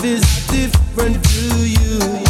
life is different to you.